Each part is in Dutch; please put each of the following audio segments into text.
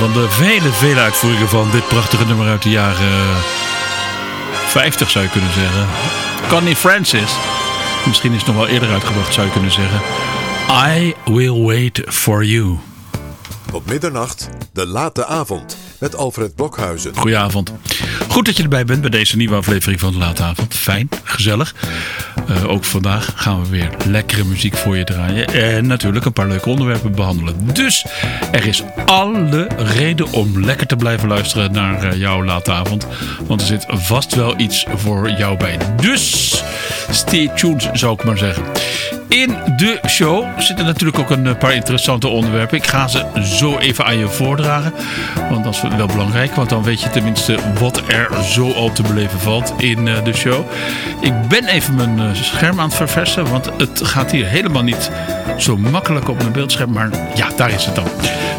van de vele, vele uitvoeringen van dit prachtige nummer uit de jaren 50 zou je kunnen zeggen. Connie Francis. Misschien is het nog wel eerder uitgebracht zou je kunnen zeggen. I will wait for you. Op middernacht, de late avond, met Alfred Blokhuizen. Goedenavond. Goed dat je erbij bent bij deze nieuwe aflevering van de Late Avond. Fijn, gezellig. Eh, ook vandaag gaan we weer lekkere muziek voor je draaien. En natuurlijk een paar leuke onderwerpen behandelen. Dus er is alle reden om lekker te blijven luisteren naar eh, jouw Late Avond. Want er zit vast wel iets voor jou bij. Dus stay tuned zou ik maar zeggen. In de show zitten natuurlijk ook een paar interessante onderwerpen. Ik ga ze zo even aan je voordragen. Want dat is wel belangrijk. Want dan weet je tenminste wat er zo al te beleven valt in eh, de show. Ik ben even mijn eh, scherm aan het verversen. Want het gaat hier helemaal niet zo makkelijk op mijn beeldscherm. Maar ja, daar is het dan.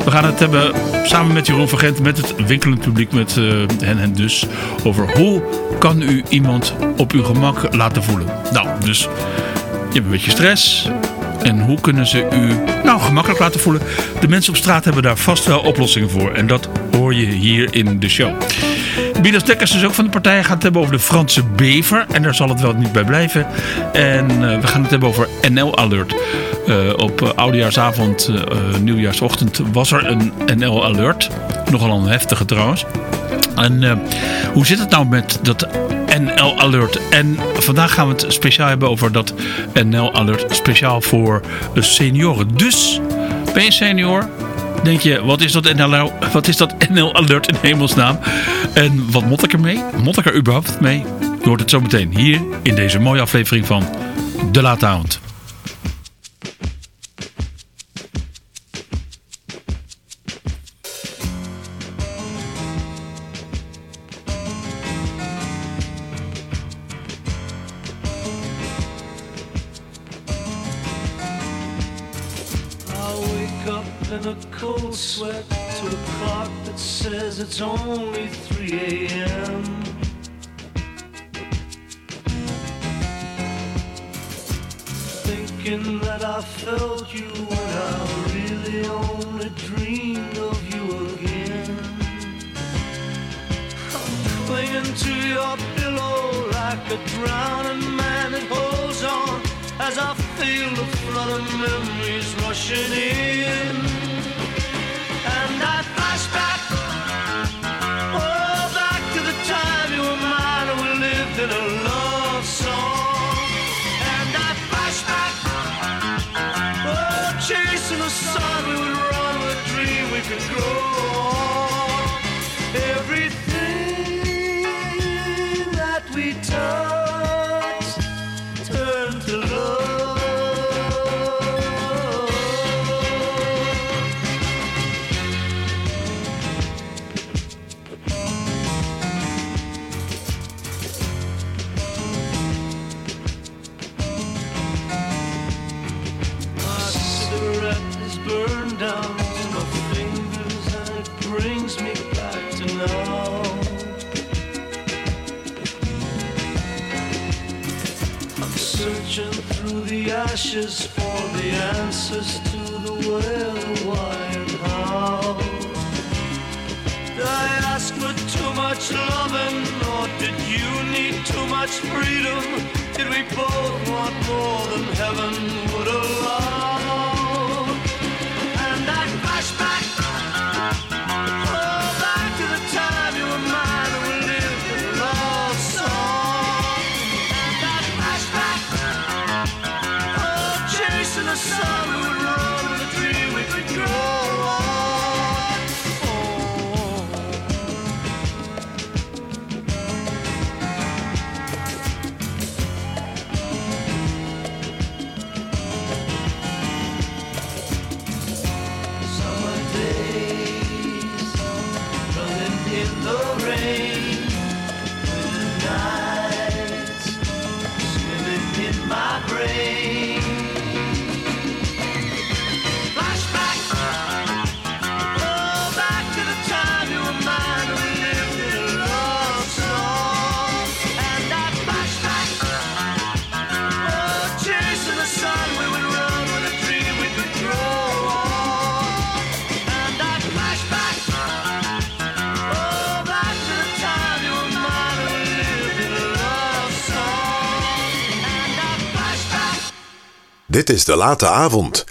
We gaan het hebben samen met Jeroen van Gent. Met het winkelend publiek. Met eh, hen en dus. Over hoe kan u iemand op uw gemak laten voelen. Nou, dus... Je hebt een beetje stress. En hoe kunnen ze u nou gemakkelijk laten voelen? De mensen op straat hebben daar vast wel oplossingen voor. En dat hoor je hier in de show. Bidas Dekkers is ook van de partij. Gaat het hebben over de Franse bever. En daar zal het wel niet bij blijven. En uh, we gaan het hebben over NL Alert. Uh, op uh, oudejaarsavond, nieuwjaarsochtend was er een NL Alert. Nogal een heftige trouwens. En hoe zit het nou met dat NL Alert. En vandaag gaan we het speciaal hebben over dat NL Alert speciaal voor senioren. Dus ben je senior? Denk je, wat is dat NL, wat is dat NL Alert in hemelsnaam? En wat mot ik ermee? Mot ik er überhaupt mee? Je hoort het zo meteen hier in deze mooie aflevering van De Late Avond. a drowning man that holds on as I feel the flood of memories rushing in. ashes for the answers to the where, why, and how. Did I ask for too much loving, or did you need too much freedom? Did we both want more than heaven would allow? is de late avond.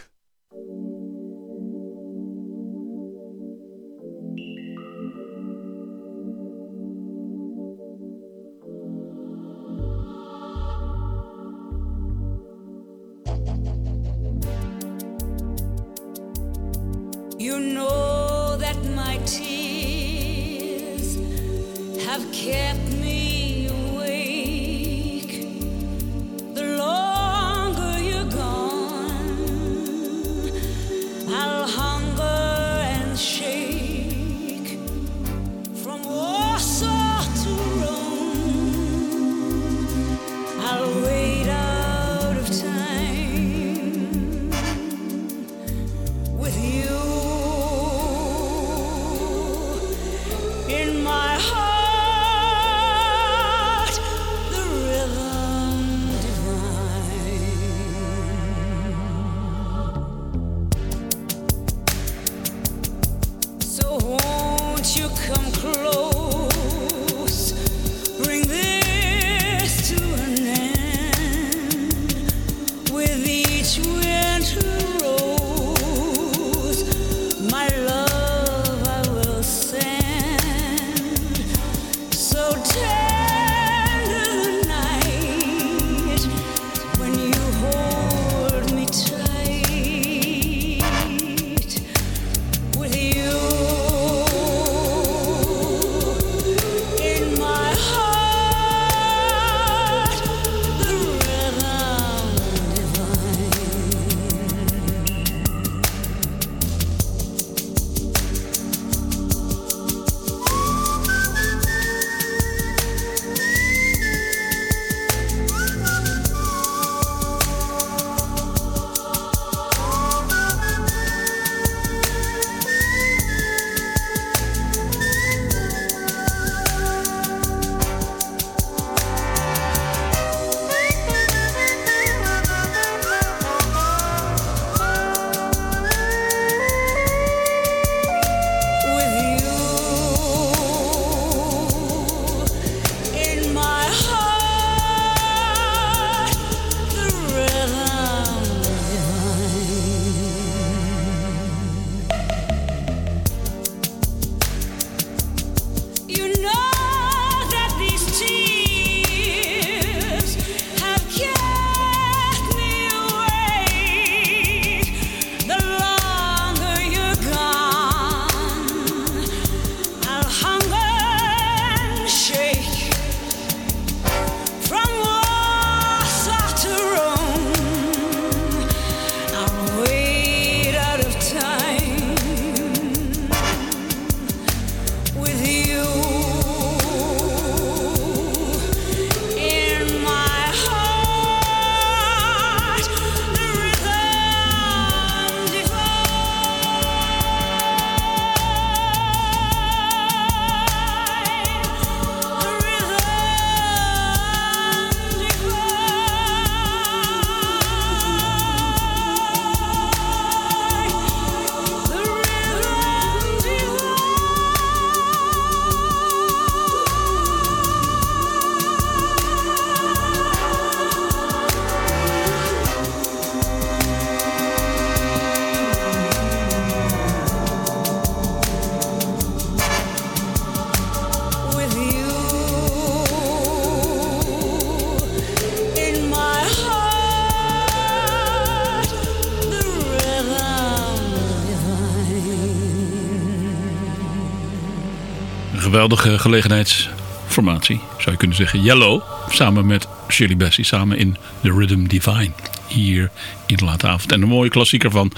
Geweldige gelegenheidsformatie, zou je kunnen zeggen. Yellow, samen met Shirley Bassey, samen in The Rhythm Divine. Hier in de late avond. En een mooie klassieker van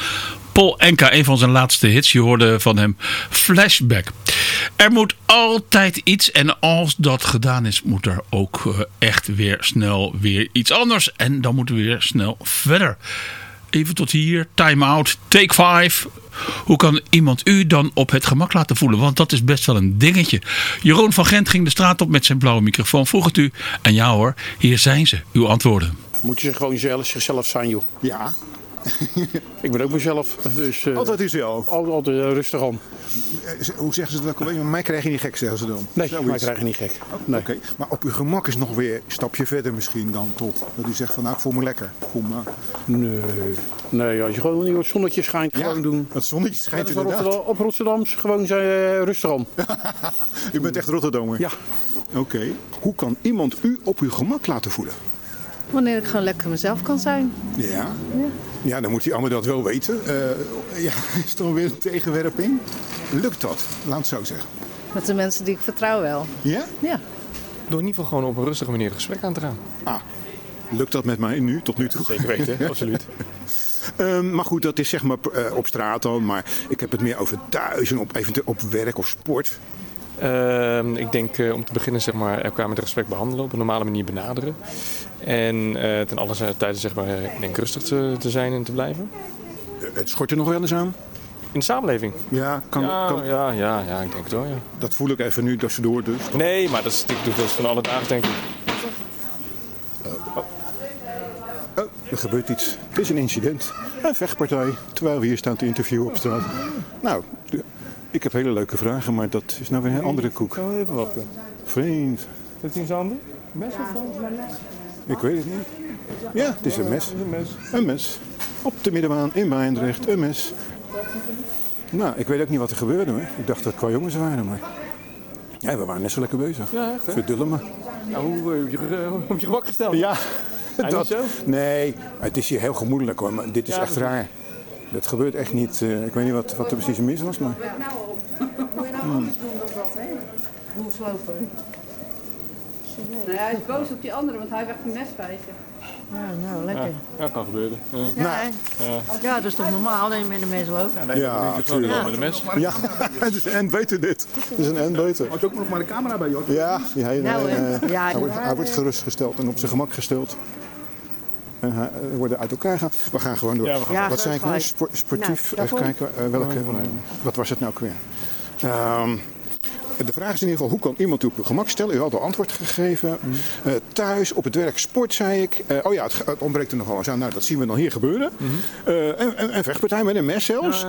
Paul Enka, een van zijn laatste hits. Je hoorde van hem Flashback. Er moet altijd iets en als dat gedaan is, moet er ook eh, echt weer snel weer iets anders. En dan moeten we weer snel verder. Even tot hier, time out, take five. Hoe kan iemand u dan op het gemak laten voelen? Want dat is best wel een dingetje. Jeroen van Gent ging de straat op met zijn blauwe microfoon. Vroeg het u. En ja hoor, hier zijn ze, uw antwoorden. Moet je gewoon zelf, zichzelf zijn, joh. Ja, Ik ben ook mezelf. Dus, eh, altijd u zelf. al- altijd eh, rustig aan. Eh, Hoe zeggen ze dat ook alweer? Mij krijg je niet gek, zeggen ze dan. Nee, Zoiets. mij krijg je niet gek. Nee. Oké, maar op uw gemak is nog weer een stapje verder misschien dan toch. Dat u zegt van nou, ik voel me lekker. Ik voel me... Nee. nee, als je gewoon niet het zonnetje schijnt, gewoon doen. Het zonnetje Net schijnt op inderdaad. Rotterdam, op Rotterdams, gewoon zijn, rustig aan. U bent echt Rotterdammer? Ja. Oké. Hoe kan iemand u op uw gemak laten voelen? Wanneer ik gewoon lekker mezelf kan zijn. Ja. Ja, dan moet die ander dat wel weten. Eh, ja, is er weer een tegenwerping? Lukt dat? Laat het zo zeggen. Met de mensen die ik vertrouw wel. Ja? Ja. Door in ieder geval gewoon op een rustige manier het gesprek aan te gaan. Ah, lukt dat met mij nu, tot nu toe? Zeker weten, absoluut. Ehm, maar goed, dat is zeg maar eh, op straat dan. Maar ik heb het meer over thuis en op, eventueel op werk of sport. Ehm, ik denk eh, om te beginnen zeg maar, elkaar met respect behandelen, op een normale manier benaderen. En eh, ten alle tijde zeg maar, ik denk rustig te, te zijn en te blijven. Het schort er nog wel eens aan. In de samenleving. Ja, kan, ja, kan, ja, ja, ja, ik denk het wel, ja. dat voel ik even nu tussendoor dus. Nee, maar dat is, ik doe dat van alle dagen denk ik. Oh, er gebeurt iets. Het is een incident. Een vechtpartij. Terwijl we hier staan te interviewen op straat. Nou, ik heb hele leuke vragen, maar dat is nou weer een andere koek. Kan even wachten. Vriend, Heeft hij in handen? Mes of? Ik weet het niet. Ja, het is een mes. Een mes. Een mes. Op de middenbaan in Mijndrecht, een mes. Nou, ik weet ook niet wat er gebeurde hoor. Ik dacht dat het qua jongens waren, maar... Ja, we waren net zo lekker bezig. Ja, echt hè? Verdullen me. Nou, hoe eh, heb je, eh, op je gemak gesteld? Ja, niet zo? Nee, het is hier heel gemoedelijk hoor, maar dit is Ja, echt dat raar. Dat gebeurt echt niet. eh, ik weet niet wat, wat er precies mis was, maar... Moet je nou anders doen dan dat, hè? Nou ja, hij is boos op die andere, want hij werd een mes bij zich. Ja, nou, lekker. Ja, kan gebeuren. Ja. Ja, hè? ja, dat is toch normaal dat je met de mensen loopt? Ja, Gewoon natuurlijk. met een mes. Ja, het is een beter dit. Het is een en beter. Had je ook nog maar de camera bij, joh? Ja, ja, hij, Nou, Ja, hij, wordt, hij waren- wordt gerustgesteld en op zijn gemak gesteld. En hij, worden uit elkaar gaan. We gaan gewoon door. Ja, gaan Ja, wat zei ik nou? sportief, Nou, even kijken. eh, welke, wat was het nou weer? Ehm, de vraag is in ieder geval, hoe kan iemand u op uw gemak stellen? U had al antwoord gegeven. Mm. Eh, thuis, op het werk, sport, zei ik. Eh, oh ja, het, het ontbreekt er nog wel eens aan. Nou, dat zien we dan hier gebeuren. Mm-hmm. Eh, en, en, en vechtpartij met een mes zelfs.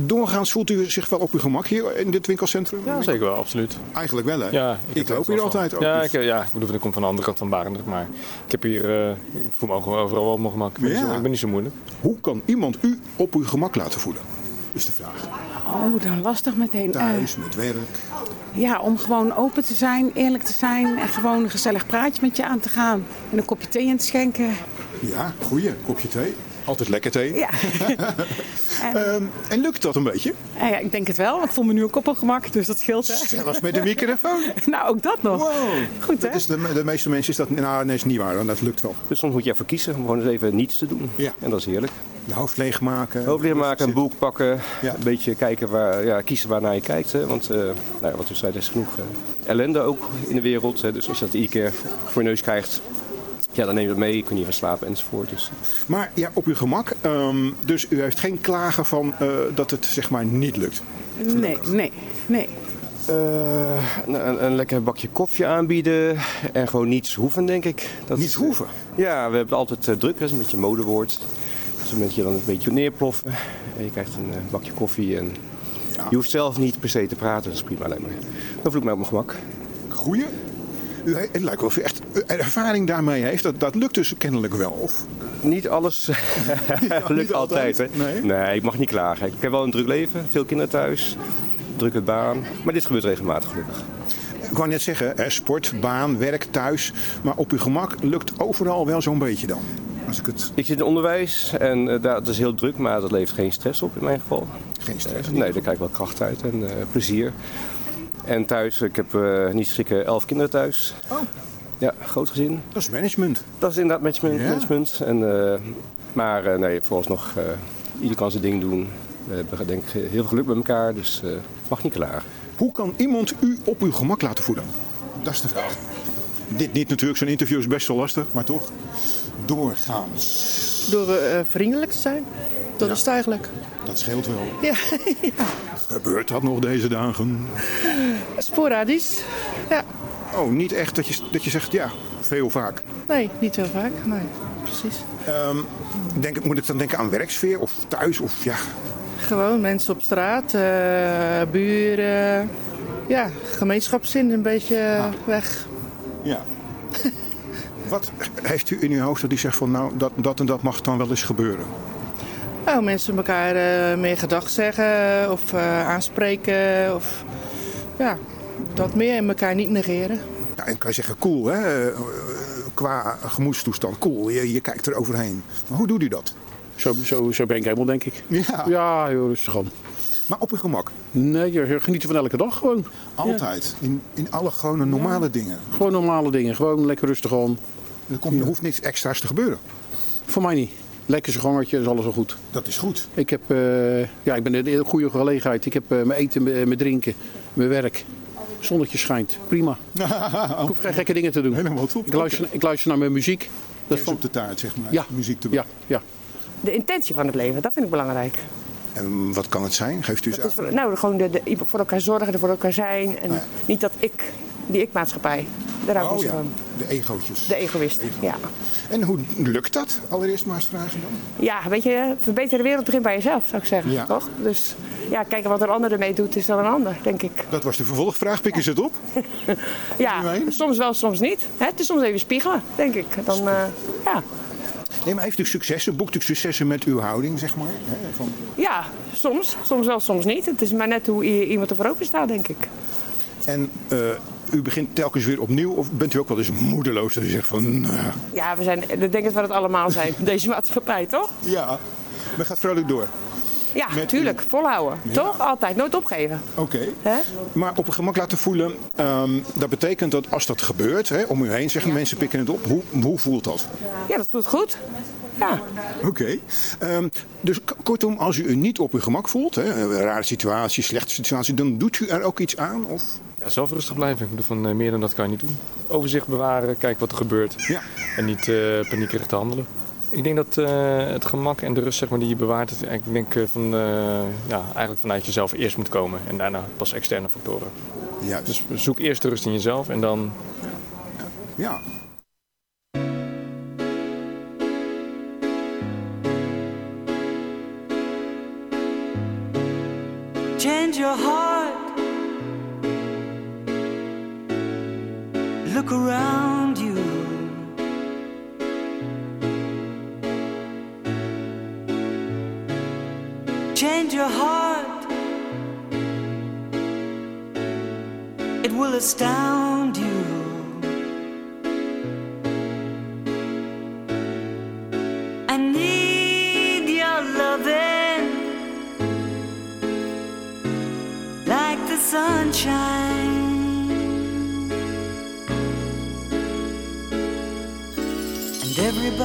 Doorgaans voelt u zich wel op uw gemak hier in dit winkelcentrum? Ja, zeker wel, absoluut. Eigenlijk wel, hè? Ja, ik loop er hier altijd ook. Ja, dus- ik, ja, ik bedoel, ik kom van de andere kant van Barendrecht, maar ik heb hier, ik voel me overal wel op mijn gemak. Ik ben, Ja. zo, ik ben niet zo moeilijk. Hoe kan iemand u op uw gemak laten voelen? Is de vraag. Oh, dan lastig meteen. Thuis, met werk. ja, om gewoon open te zijn, eerlijk te zijn en gewoon een gezellig praatje met je aan te gaan. En een kopje thee in te schenken. Ja, goeie. Kopje thee. Altijd lekker thee. Ja, Ehm, en lukt dat een beetje? Eh, ja ik denk het wel, want ik voel me nu ook op een gemak, dus dat scheelt. Hè? Zelfs met een microfoon. Nou, ook dat nog. Wow. Goed, hè? Dat is de, de meeste mensen is dat... Nou, nee, is niet waar. dan. Dat lukt wel. Dus soms moet je ervoor kiezen om gewoon eens even niets te doen. Ja. En dat is heerlijk. Je hoofd leegmaken. Hoofdleer maken, een boek pakken. Ja. Een beetje kijken waar, ja, kiezen waarnaar je kijkt. Hè. Want eh, nou ja, wat u zei, er is genoeg eh, ellende ook in de wereld. Hè. Dus als je dat iedere keer voor je neus krijgt, ja, dan neem je dat mee. Je kunt niet van slapen enzovoort. Dus Maar ja, op uw gemak. Ehm, dus u heeft geen klagen van eh, dat het zeg maar niet lukt. Nee, nee, nee. een, een lekker bakje koffie aanbieden. En gewoon niets hoeven, denk ik. Dat Niet hoeven. Ja, we hebben altijd druk. Dat is een beetje een modewoord. Dus moet je dan een beetje neerploffen. En je krijgt een eh, bakje koffie. En Ja. je hoeft zelf niet per se te praten. Dat is prima alleen maar. Dan voel ik mij op mijn gemak. Goeie. Het lijkt wel of u echt eh, ervaring daarmee heeft. Dat, dat lukt dus kennelijk wel. Of Niet alles lukt niet altijd. altijd, hè? nee. ik mag niet klagen. Ik heb wel een druk leven. Veel kinderen thuis. Drukke baan. Maar dit gebeurt regelmatig gelukkig. Ik wou net zeggen, sport, baan, werk, thuis. Maar op uw gemak lukt overal wel zo'n beetje dan. Als ik het... Ik zit in onderwijs en eh, dat is heel druk, maar dat levert geen stress op in mijn geval. Geen stress. Nee, daar krijg ik wel kracht uit en eh, plezier. En thuis, ik heb eh, niet schrikken elf kinderen thuis. Oh. Ja, groot gezin. Dat is management. Dat is inderdaad management. Ja. management. En, eh, maar eh, nee, vooralsnog, eh ieder kan zijn ding doen. We hebben denk ik heel veel geluk met elkaar, dus eh mag niet klagen. Hoe kan iemand u op uw gemak laten voelen? Dat is de vraag. Dit niet natuurlijk, zo'n interview is best wel lastig, maar toch. Doorgaans. Door eh, vriendelijk te zijn. Dat is het eigenlijk. Dat scheelt wel. Ja, Gebeurt dat nog deze dagen? sporadisch. Ja, Oh, niet echt dat je, dat je zegt ja, veel vaak. nee, niet heel vaak. Nee, precies. Ehm, denk, moet ik dan denken aan werksfeer of thuis? Of ja, Gewoon mensen op straat, eh, buren. Ja, gemeenschapszin een beetje weg. ja. Wat heeft u in uw hoofd dat u zegt van nou, dat, dat en dat mag dan wel eens gebeuren? Nou, mensen elkaar eh, meer gedag zeggen of eh, aanspreken. Of ja, dat meer en elkaar niet negeren. Ja, en kan je zeggen cool hè, Eh, qua gemoedstoestand, cool, je, je kijkt er overheen. Maar hoe doet u dat? Zo, zo, zo ben ik helemaal, denk ik. Ja. Ja, heel rustig aan. Maar op uw gemak? Nee, je genieten van elke dag gewoon. Altijd? In, in alle gewone normale dingen? Gewoon normale dingen. Gewoon lekker rustig aan. Er, komt, er hoeft niets extra's te gebeuren? Voor mij niet. Lekker zijn gangetje, is alles wel goed. Dat is goed. Ik heb, eh, ja, ik ben in een goede gelegenheid. Ik heb eh, mijn eten, mijn mijn drinken, mijn werk. Zonnetje schijnt. Prima. Ik hoef geen gekke dingen te doen. Helemaal top. Ik luister, ik luister naar mijn muziek. Dat is Kerst op de taart, zeg maar. Ja. Muziek te Ja, ja. De intentie van het leven, dat vind ik belangrijk. En wat kan het zijn? Geeft u eens voor, nou, gewoon de, de, voor elkaar zorgen, er voor elkaar zijn. En Ja. niet dat ik, die ik-maatschappij. Daar hou ik Oh ja, van. de egootjes. De egoïst, ja. En hoe lukt dat? Allereerst maar eens vragen dan. Ja, weet je, verbeter de wereld begint bij jezelf, zou ik zeggen. Ja. Toch? Dus ja, kijken wat een ander ermee doet, is dan een ander, denk ik. Dat was de vervolgvraag. Pikken ze het op? Ja, soms wel, soms niet. Hè? Het is soms even spiegelen, denk ik. Dan, eh, ja. Nee, maar heeft u successen? Boekt u successen met uw houding, zeg maar? Hè, Van, ja, soms. Soms wel, soms niet. Het is maar net hoe iemand er voor open staat, denk ik. en eh, u begint telkens weer opnieuw? Of bent u ook wel eens moedeloos dat u zegt van... nou, Ja, we zijn, ik denk dat we het allemaal zijn, deze maatschappij, toch? ja, men gaat vrolijk door. Ja, natuurlijk. Volhouden. Toch? Altijd. Nooit opgeven. Oké. Maar op een gemak laten voelen, ehm, dat betekent dat als dat gebeurt, hè, om u heen zeggen mensen pikken het op, hoe, hoe voelt dat? Ja, dat voelt goed. Ja. Oké. Ehm, dus kortom, als u u niet op uw gemak voelt, hè, een rare situatie, slechte situatie, dan doet u er ook iets aan? Of? Ja, zelf rustig blijven. Ik bedoel, van eh, meer dan dat kan je niet doen. Overzicht bewaren, kijken wat er gebeurt. Ja. En niet eh paniekerig te handelen. Ik denk dat eh, het gemak en de rust zeg maar, die je bewaart, ik denk eh, van, eh, ja, eigenlijk vanuit jezelf eerst moet komen. En daarna pas externe factoren. Ja, Dus zoek eerst de rust in jezelf en dan ja. Change your heart. Look around you. Change your heart. It will astound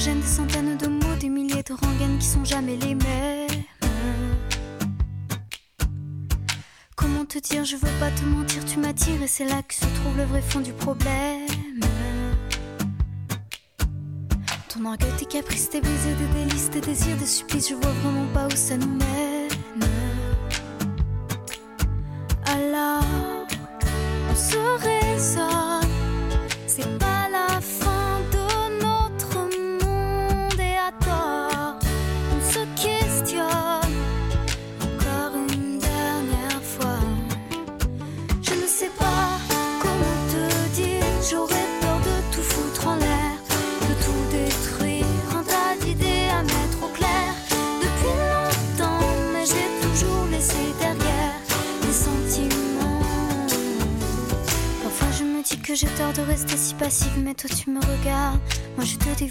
Gênent, des centaines de mots, des milliers de rengaines qui sont jamais les mêmes. Comment te dire, je veux pas te mentir, tu m'attires et c'est là que se trouve le vrai fond du problème. Ton orgueil, tes caprices, tes baisers, des délices, tes désirs, des supplices, je vois vraiment pas où ça nous mène.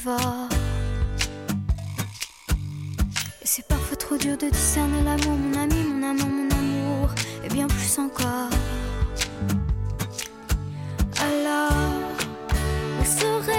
Et c'est parfois trop dur de discerner l'amour, mon ami, mon amant, mon amour, et bien plus encore. Alors, on se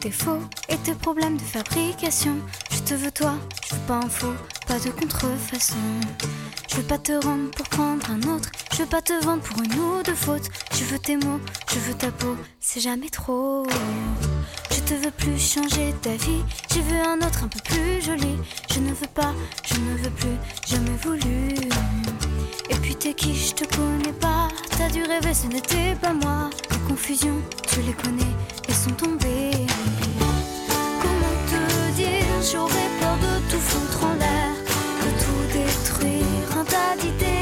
tes faux et tes problèmes de fabrication. Je te veux toi, je veux pas un faux, pas de contrefaçon. Je veux pas te rendre pour prendre un autre. Je veux pas te vendre pour une ou deux fautes. Je veux tes mots, je veux ta peau, c'est jamais trop. Je te veux plus changer ta vie. Je veux un autre un peu plus joli. Je ne veux pas, je ne veux plus, jamais voulu. Et puis t'es qui, je te connais pas. T'as dû rêver, ce n'était pas moi. Les confusions, tu les connais, elles sont tombées. J'aurais peur de tout foutre en l'air, de tout détruire, un tas d'idées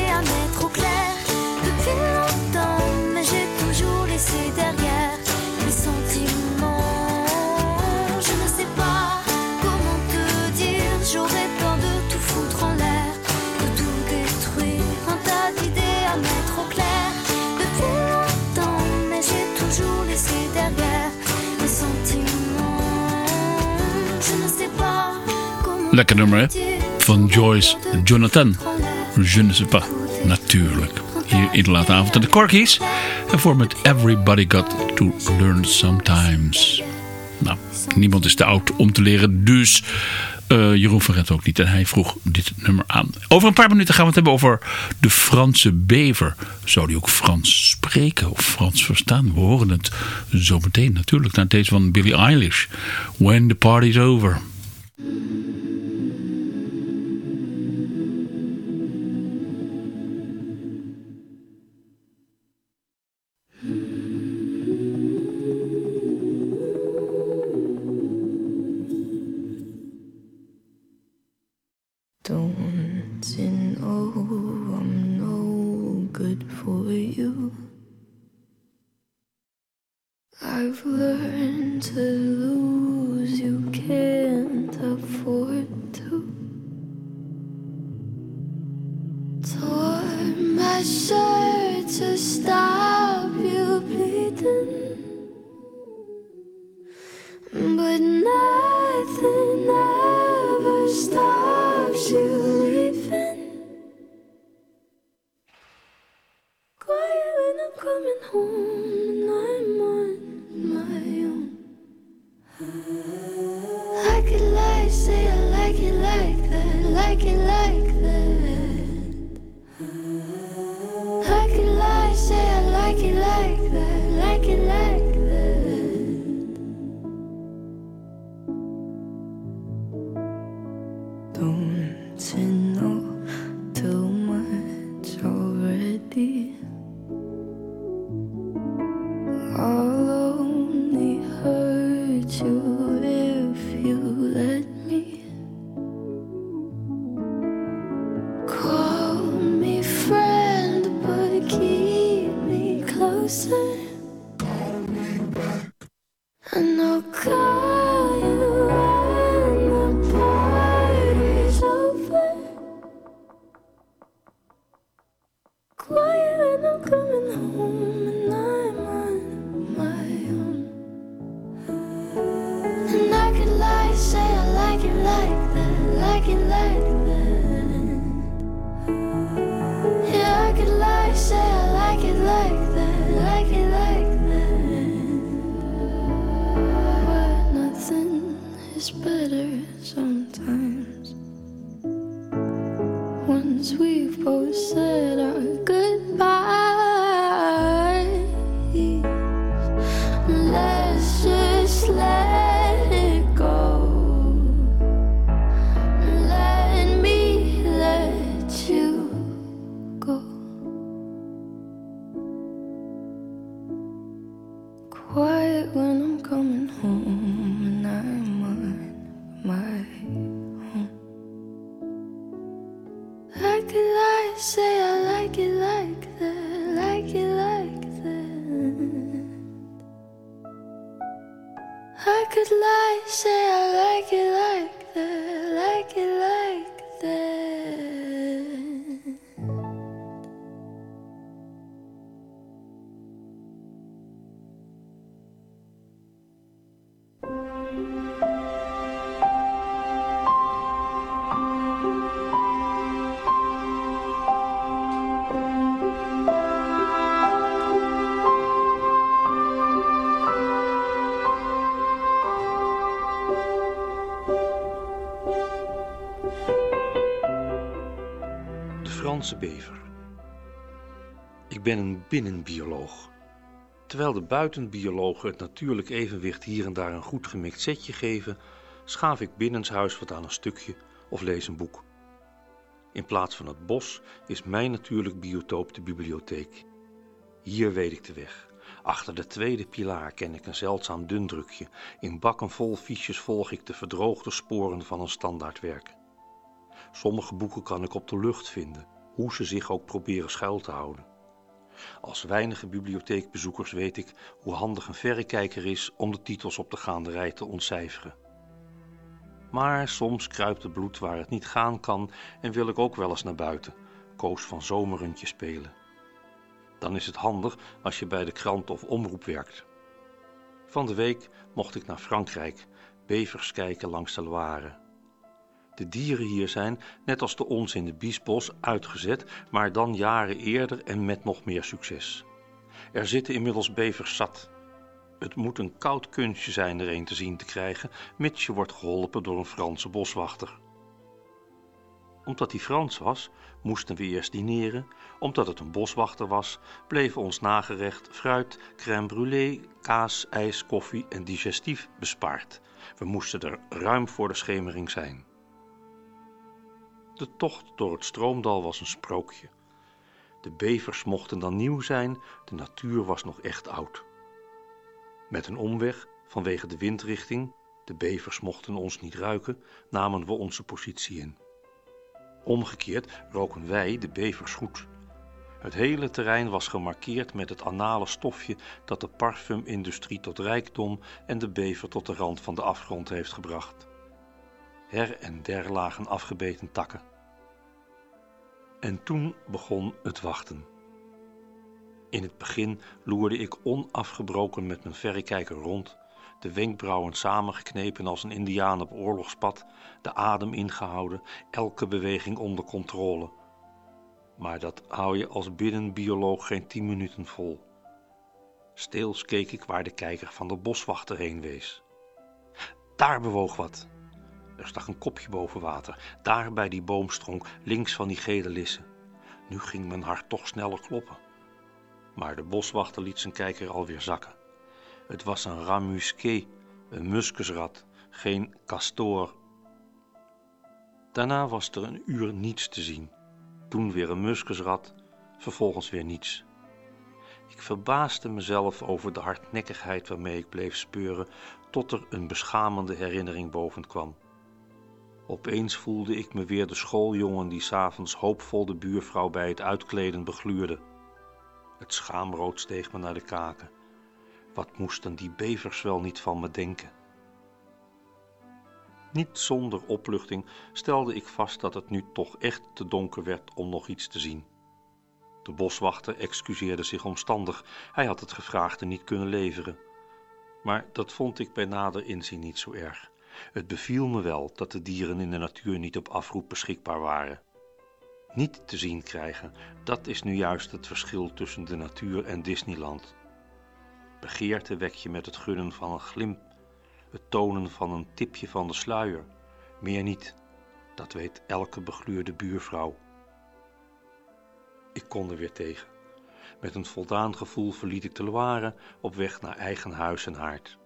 Lekker nummer, hè? Van Joyce Jonathan. Je ne sais pas. Natuurlijk. Hier in de late avond. En de Corkies. En voor met Everybody Got to Learn Sometimes. Nou, niemand is te oud om te leren. Dus uh, Jeroen Verret ook niet. En hij vroeg dit nummer aan. Over een paar minuten gaan we het hebben over de Franse bever. Zou die ook Frans spreken of Frans verstaan? We horen het zo meteen natuurlijk. Naar deze van Billie Eilish. When the party's over. Bever. Ik ben een binnenbioloog. Terwijl de buitenbiologen het natuurlijk evenwicht hier en daar een goed gemikt setje geven, schaaf ik binnenshuis wat aan een stukje of lees een boek. In plaats van het bos is mijn natuurlijk biotoop de bibliotheek. Hier weet ik de weg. Achter de tweede pilaar ken ik een zeldzaam dundrukje. In bakken vol fiches volg ik de verdroogde sporen van een standaardwerk. Sommige boeken kan ik op de lucht vinden hoe ze zich ook proberen schuil te houden. Als weinige bibliotheekbezoekers weet ik hoe handig een verrekijker is om de titels op de gaanderij te ontcijferen. Maar soms kruipt het bloed waar het niet gaan kan en wil ik ook wel eens naar buiten, koos van zomerrundje spelen. Dan is het handig als je bij de krant of omroep werkt. Van de week mocht ik naar Frankrijk, bevers kijken langs de Loire. De dieren hier zijn, net als de ons in de Biesbos, uitgezet, maar dan jaren eerder en met nog meer succes. Er zitten inmiddels bevers zat. Het moet een koud kunstje zijn er een te zien te krijgen, mits je wordt geholpen door een Franse boswachter. Omdat hij Frans was, moesten we eerst dineren. Omdat het een boswachter was, bleven ons nagerecht fruit, crème brûlée, kaas, ijs, koffie en digestief bespaard. We moesten er ruim voor de schemering zijn. De tocht door het stroomdal was een sprookje. De bevers mochten dan nieuw zijn, de natuur was nog echt oud. Met een omweg, vanwege de windrichting, de bevers mochten ons niet ruiken, namen we onze positie in. Omgekeerd roken wij de bevers goed. Het hele terrein was gemarkeerd met het anale stofje dat de parfumindustrie tot rijkdom en de bever tot de rand van de afgrond heeft gebracht. Her en der lagen afgebeten takken. En toen begon het wachten. In het begin loerde ik onafgebroken met mijn verrekijker rond, de wenkbrauwen samengeknepen als een indiaan op oorlogspad, de adem ingehouden, elke beweging onder controle. Maar dat hou je als binnenbioloog geen tien minuten vol. Steels keek ik waar de kijker van de boswachter heen wees. Daar bewoog wat. Er stak een kopje boven water, daar bij die boomstronk, links van die gele lissen. Nu ging mijn hart toch sneller kloppen. Maar de boswachter liet zijn kijker alweer zakken. Het was een ramusqué, een muskusrat, geen castor. Daarna was er een uur niets te zien. Toen weer een muskusrat, vervolgens weer niets. Ik verbaasde mezelf over de hardnekkigheid waarmee ik bleef speuren, tot er een beschamende herinnering boven kwam. Opeens voelde ik me weer de schooljongen die s'avonds hoopvol de buurvrouw bij het uitkleden begluurde. Het schaamrood steeg me naar de kaken. Wat moesten die bevers wel niet van me denken? Niet zonder opluchting stelde ik vast dat het nu toch echt te donker werd om nog iets te zien. De boswachter excuseerde zich omstandig. Hij had het gevraagde niet kunnen leveren. Maar dat vond ik bij nader inzien niet zo erg. Het beviel me wel dat de dieren in de natuur niet op afroep beschikbaar waren. Niet te zien krijgen, dat is nu juist het verschil tussen de natuur en Disneyland. Begeerte wek je met het gunnen van een glimp, het tonen van een tipje van de sluier. Meer niet, dat weet elke begluurde buurvrouw. Ik kon er weer tegen. Met een voldaan gevoel verliet ik de Loire op weg naar eigen huis en haard.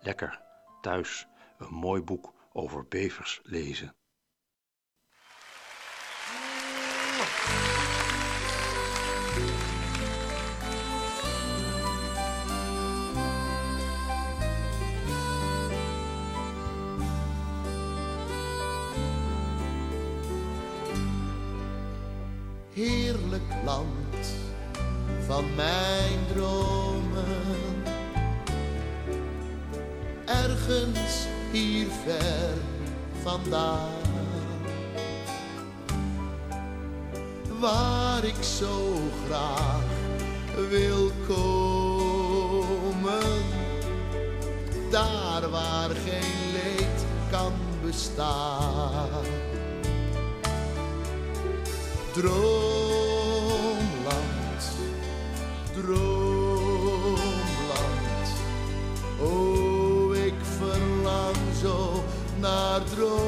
Lekker, thuis, een mooi boek over bevers lezen. Heerlijk land van mijn dromen. Ergens hier ver vandaan. Waar ik zo graag wil komen. Daar waar geen leed kan bestaan. Droomland, droomland. Naar droomland.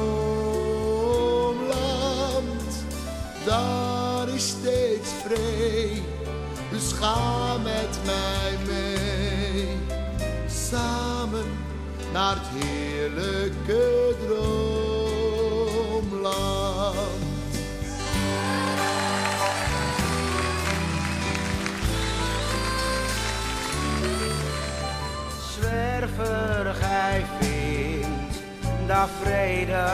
Daar is steeds vrede, dus ga met mij mee. Samen naar het heerlijke droomland. Daar vrede.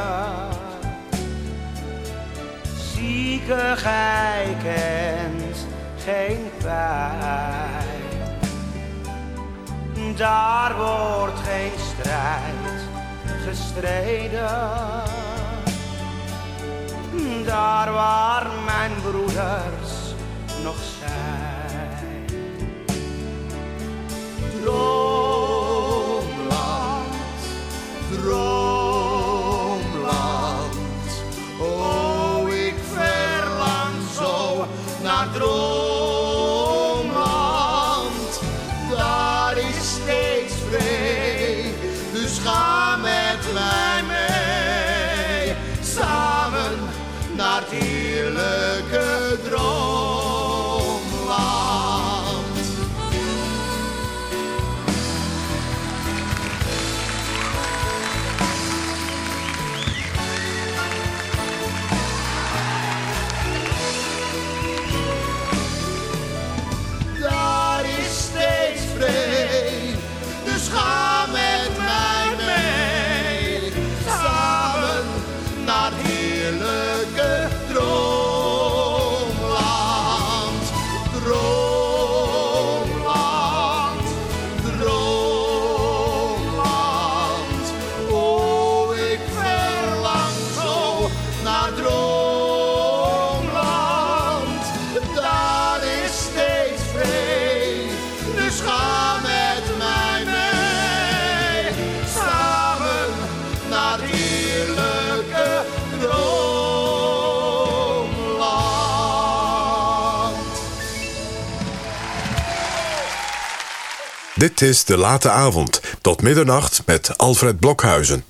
Zieke, gij kent geen pijn. Daar wordt geen strijd gestreden. Daar waar mijn broeders nog zijn. Droomland, droomland. Dit is De Late Avond, tot middernacht met Alfred Blokhuizen.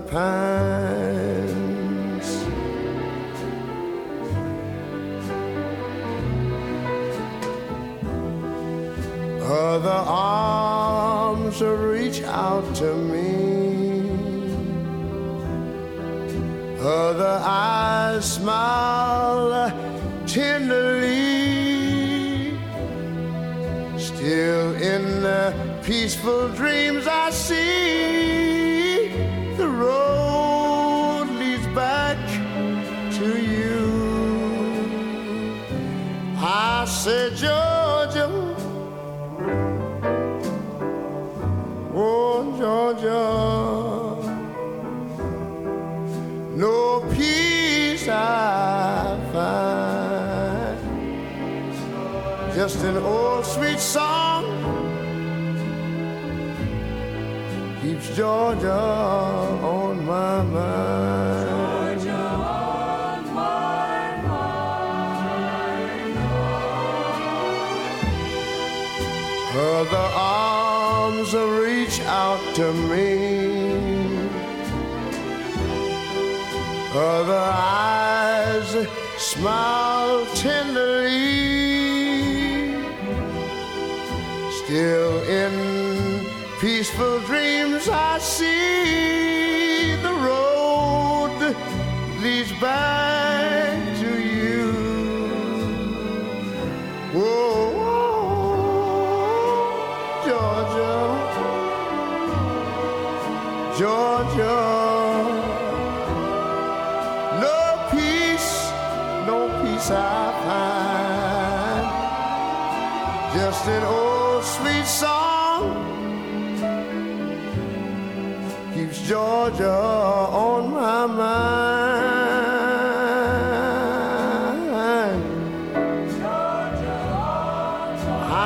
Pines. Other arms reach out to me. Other eyes smile tenderly. Still in the peaceful dreams I Said, Georgia. Oh, Georgia, no peace I find. Just an old sweet song keeps Georgia on my mind. Arms reach out to me. Other eyes smile tenderly. Still in peaceful dreams, I see the road leads back I find. Just an old sweet song keeps Georgia on my mind.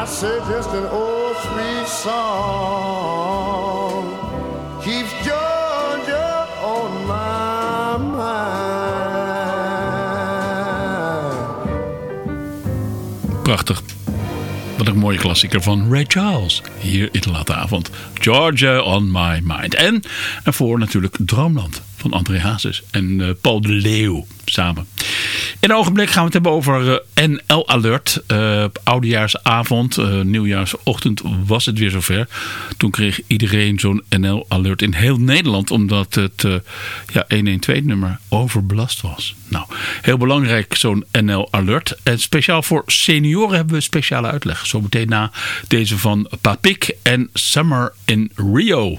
I said just an old sweet song Prachtig. Wat een mooie klassieker van Ray Charles. Hier in de late avond. Georgia on my mind. En ervoor natuurlijk Droomland van André Hazes en eh, Paul de Leeuw samen. In een ogenblik gaan we het hebben over eh, NL Alert. Eh, oudejaarsavond, eh, nieuwjaarsochtend was het weer zover. Toen kreeg iedereen zo'n NL Alert in heel Nederland. Omdat het eh, ja, 112-nummer overbelast was. Nou, heel belangrijk zo'n NL Alert. En speciaal voor senioren hebben we een speciale uitleg. Zometeen na deze van Papik en Summer in Rio.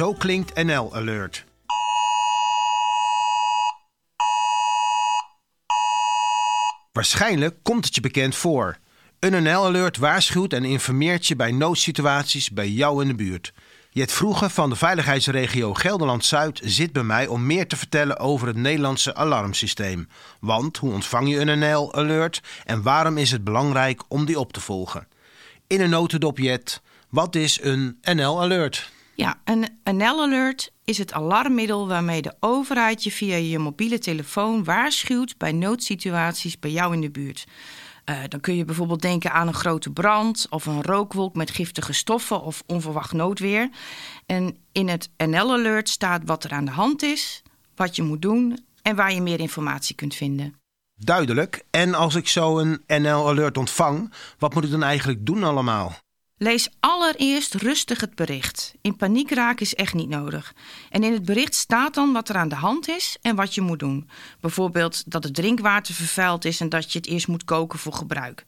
Zo klinkt NL Alert. Waarschijnlijk komt het je bekend voor. Een NL Alert waarschuwt en informeert je bij noodsituaties bij jou in de buurt. Jet Vroege van de veiligheidsregio Gelderland-Zuid zit bij mij om meer te vertellen over het Nederlandse alarmsysteem. Want hoe ontvang je een NL Alert en waarom is het belangrijk om die op te volgen? In een notendop Jet, wat is een NL Alert? Ja, een NL-alert is het alarmmiddel waarmee de overheid je via je mobiele telefoon waarschuwt bij noodsituaties bij jou in de buurt. Uh, dan kun je bijvoorbeeld denken aan een grote brand of een rookwolk met giftige stoffen of onverwacht noodweer. En in het NL-alert staat wat er aan de hand is, wat je moet doen en waar je meer informatie kunt vinden. Duidelijk. En als ik zo een NL-alert ontvang, wat moet ik dan eigenlijk doen allemaal? Lees allereerst rustig het bericht. In paniek raken is echt niet nodig. En in het bericht staat dan wat er aan de hand is en wat je moet doen. Bijvoorbeeld dat het drinkwater vervuild is en dat je het eerst moet koken voor gebruik.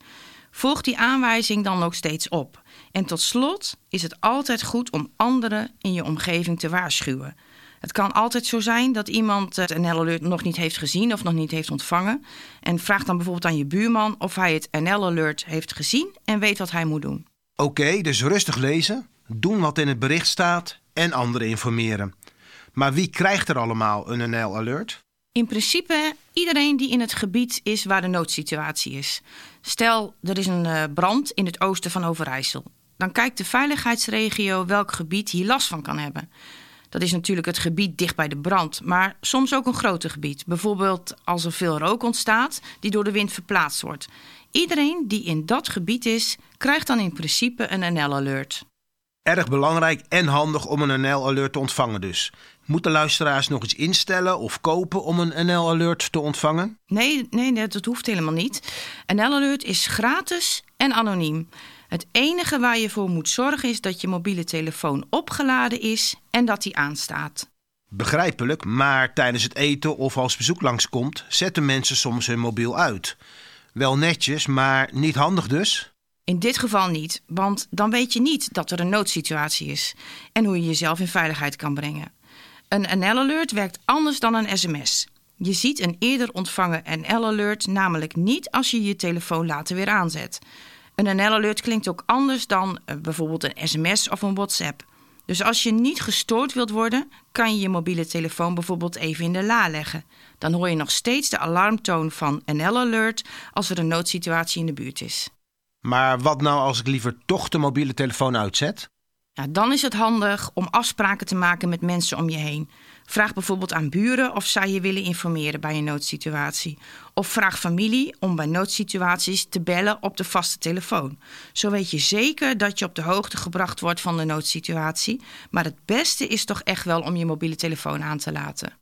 Volg die aanwijzing dan ook steeds op. En tot slot is het altijd goed om anderen in je omgeving te waarschuwen. Het kan altijd zo zijn dat iemand het NL-alert nog niet heeft gezien of nog niet heeft ontvangen. En vraag dan bijvoorbeeld aan je buurman of hij het NL-alert heeft gezien en weet wat hij moet doen. Oké, dus rustig lezen, doen wat in het bericht staat en anderen informeren. Maar wie krijgt er allemaal een NL-alert? In principe iedereen die in het gebied is waar de noodsituatie is. Stel, er is een eh, brand in het oosten van Overijssel. Dan kijkt de veiligheidsregio welk gebied hier last van kan hebben. Dat is natuurlijk het gebied dicht bij de brand, maar soms ook een groter gebied. Bijvoorbeeld als er veel rook ontstaat die door de wind verplaatst wordt. Iedereen die in dat gebied is, krijgt dan in principe een NL-alert. Erg belangrijk en handig om een NL-alert te ontvangen dus. Moeten luisteraars nog iets instellen of kopen om een NL-alert te ontvangen? Nee, nee, dat hoeft helemaal niet. NL-alert is gratis en anoniem. Het enige waar je voor moet zorgen is dat je mobiele telefoon opgeladen is en dat die aanstaat. Begrijpelijk, maar tijdens het eten of als bezoek langskomt, zetten mensen soms hun mobiel uit. Wel netjes, maar niet handig dus? In dit geval niet, want dan weet je niet dat er een noodsituatie is en hoe je jezelf in veiligheid kan brengen. Een NL-alert werkt anders dan een sms. Je ziet een eerder ontvangen NL-alert namelijk niet als je je telefoon later weer aanzet. Een NL-alert klinkt ook anders dan uh, bijvoorbeeld een sms of een WhatsApp. Dus als je niet gestoord wilt worden, kan je je mobiele telefoon bijvoorbeeld even in de la leggen. Dan hoor je nog steeds de alarmtoon van NL Alert als er een noodsituatie in de buurt is. Maar wat nou als ik liever toch de mobiele telefoon uitzet? Ja, dan is het handig om afspraken te maken met mensen om je heen. Vraag bijvoorbeeld aan buren of zij je willen informeren bij een noodsituatie. Of vraag familie om bij noodsituaties te bellen op de vaste telefoon. Zo weet je zeker dat je op de hoogte gebracht wordt van de noodsituatie. Maar het beste is toch echt wel om je mobiele telefoon aan te laten.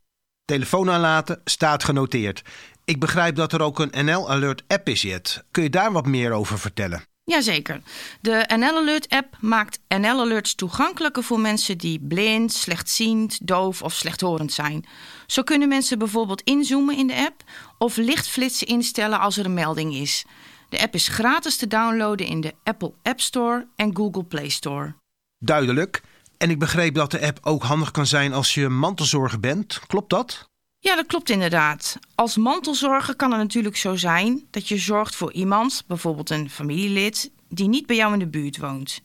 Telefoon aanlaten staat genoteerd. Ik begrijp dat er ook een NL Alert app is, Jet. Kun je daar wat meer over vertellen? Jazeker. De NL Alert app maakt NL Alerts toegankelijker voor mensen die blind, slechtziend, doof of slechthorend zijn. Zo kunnen mensen bijvoorbeeld inzoomen in de app of lichtflitsen instellen als er een melding is. De app is gratis te downloaden in de Apple App Store en Google Play Store. Duidelijk. En ik begreep dat de app ook handig kan zijn als je mantelzorger bent. Klopt dat? Ja, dat klopt inderdaad. Als mantelzorger kan het natuurlijk zo zijn dat je zorgt voor iemand, bijvoorbeeld een familielid, die niet bij jou in de buurt woont.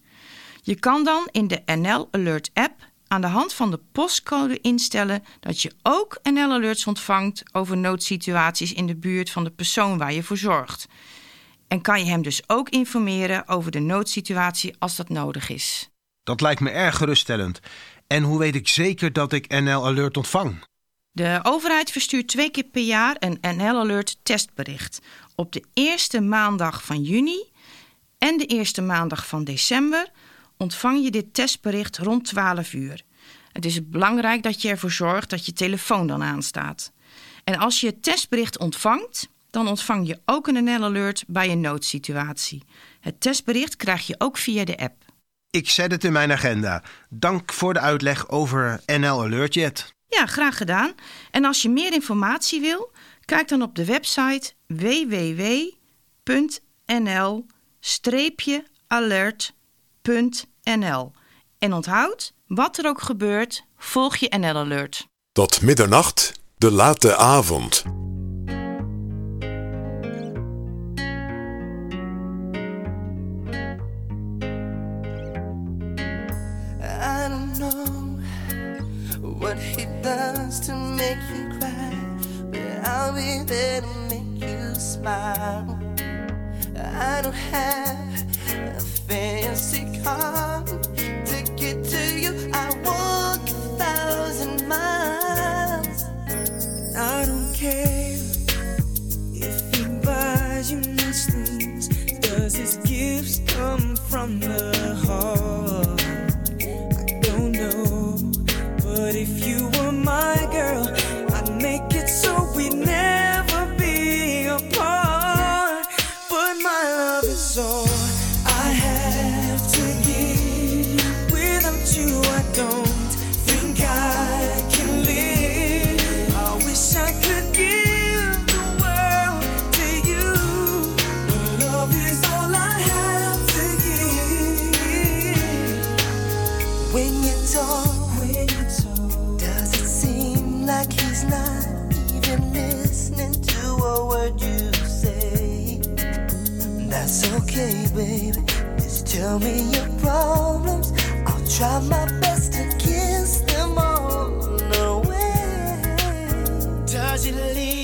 Je kan dan in de NL Alert app aan de hand van de postcode instellen dat je ook NL Alerts ontvangt over noodsituaties in de buurt van de persoon waar je voor zorgt. En kan je hem dus ook informeren over de noodsituatie als dat nodig is. Dat lijkt me erg geruststellend. En hoe weet ik zeker dat ik NL Alert ontvang? De overheid verstuurt twee keer per jaar een NL Alert testbericht. Op de eerste maandag van juni en de eerste maandag van december ontvang je dit testbericht rond 12 uur. Het is belangrijk dat je ervoor zorgt dat je telefoon dan aanstaat. En als je het testbericht ontvangt, dan ontvang je ook een NL Alert bij een noodsituatie. Het testbericht krijg je ook via de app. Ik zet het in mijn agenda. Dank voor de uitleg over NL Alert Jet. Ja, graag gedaan. En als je meer informatie wil, kijk dan op de website www.nl-alert.nl. En onthoud, wat er ook gebeurt, volg je NL Alert. Tot middernacht, de late avond. To make you smile. I don't have a fancy car to get to you. I walk a thousand miles. I don't care if he buys you nice things. Does his gifts come from the heart? I don't know, but if you were my girl, That's okay, baby. Just tell me your problems. I'll try my best to kiss them all away. Does he leave?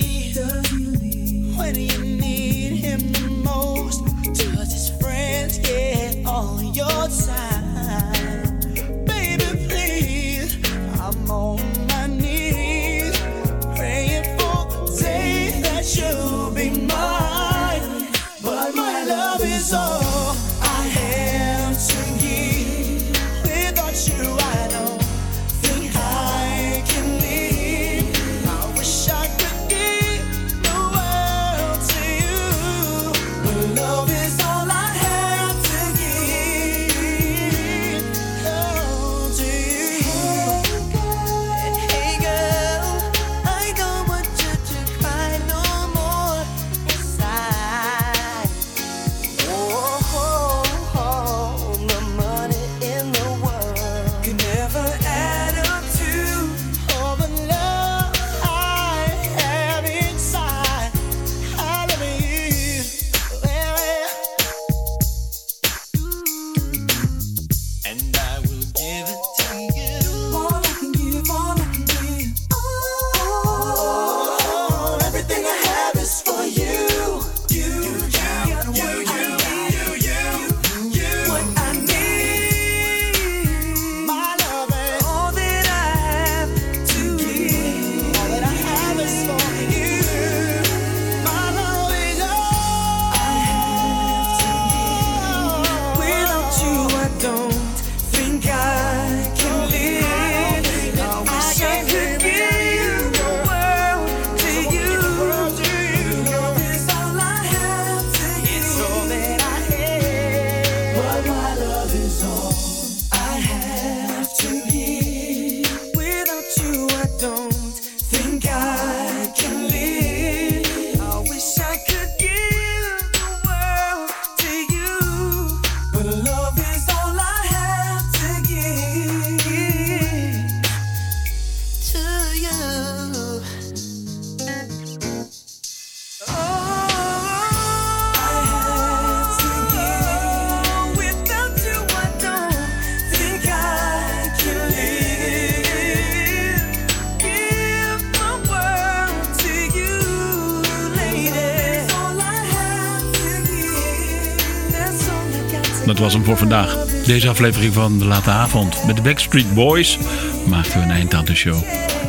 Voor vandaag. Deze aflevering van de late avond met de Backstreet Boys maakten we een eind aan de show.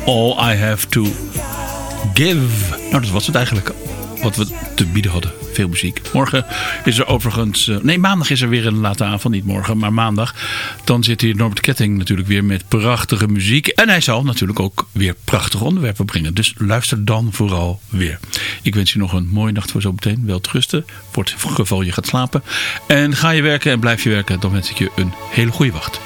All I have to give. Nou, dat was het eigenlijk wat we te bieden hadden. Veel muziek. Morgen is er overigens... eh, nee, maandag is er weer een late avond. Niet morgen, maar maandag. Dan zit hier Norbert Ketting natuurlijk weer met prachtige muziek. En hij zal natuurlijk ook weer prachtige onderwerpen brengen. Dus luister dan vooral weer. Ik wens je nog een mooie nacht voor zo meteen. Wel rusten. Voor het geval je gaat slapen. En ga je werken en blijf je werken. Dan wens ik je een hele goede wacht.